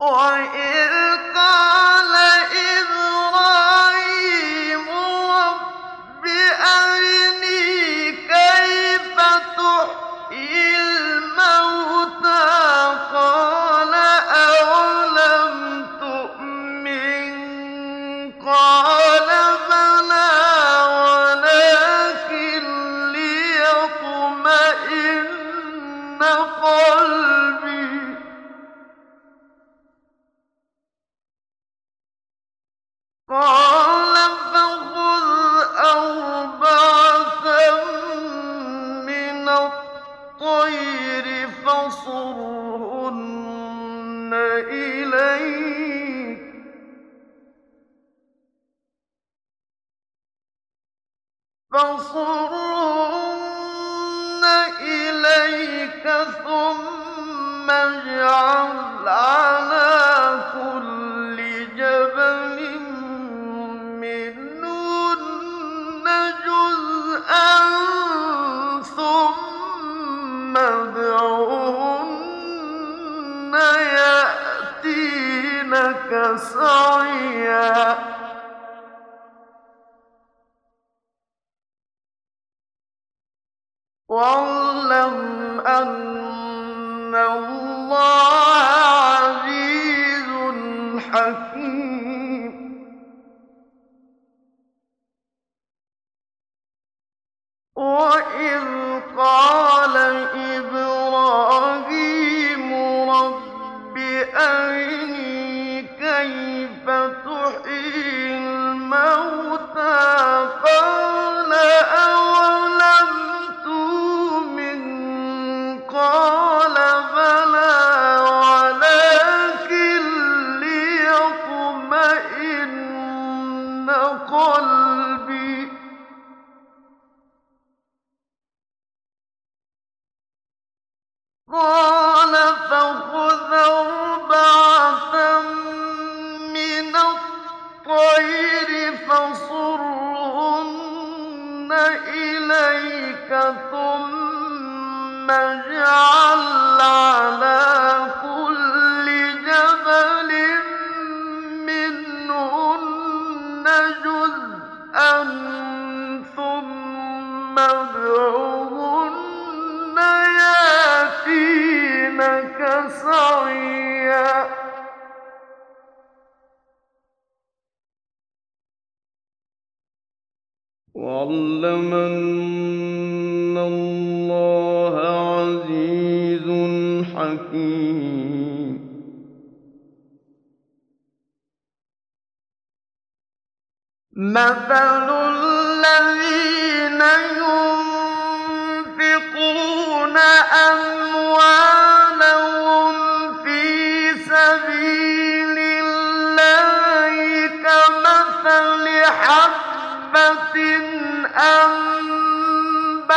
وَإِذْ إِلَيْكَ ثُمَّ اجْعَلْ عَلَىٰ كُلِّ جَبَلٍ مِّنْهُنَّ جُزْءًا ثُمَّ ادْعُهُنَّ يَأْتِينَكَ سَعْيًا ۚ وَاعْلَمْ أَنَّ اللَّهَ قَلْبِي ۖ. قَالَ فَخُذْ أَرْبَعَةً مِّنَ الطَّيْرِ فَصُرْهُنَّ إِلَيْكَ ثُمَّ اجْعَلْ وَاعْلَمْ أَنَّ اللَّهَ عَزِيزٌ حَكِيمٌ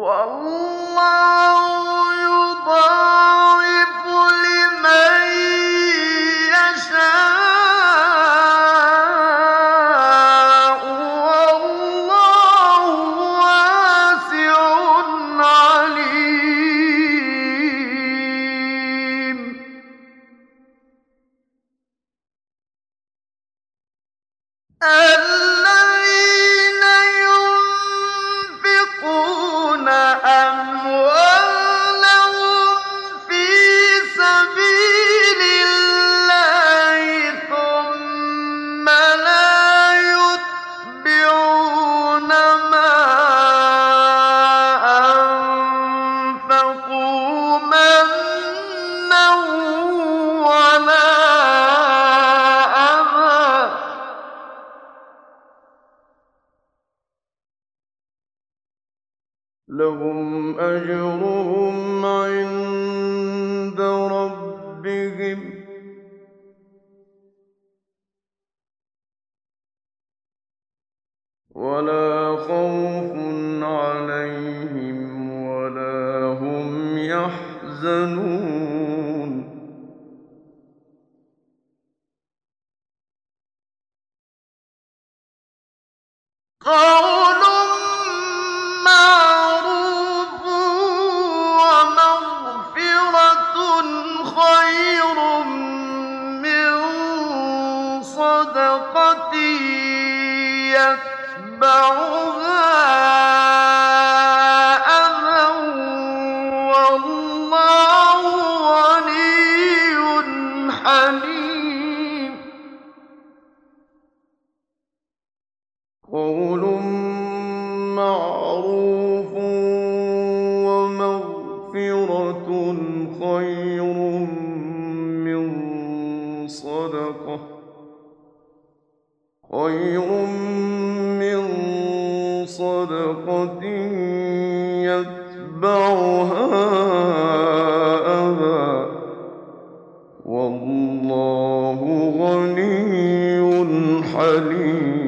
我 يحزنون. قول صدقة خير من صدقة يتبعها أذى والله غني حليم.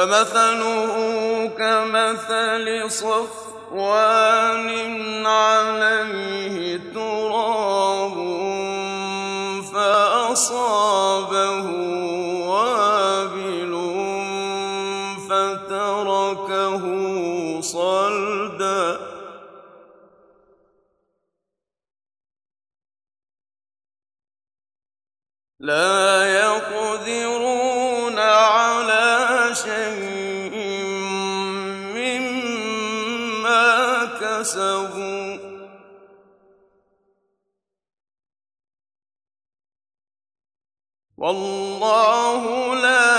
فمثله كمثل صفوان عليه تراب فأصابه وابل فتركه صلدا لا مما كسبوا والله لا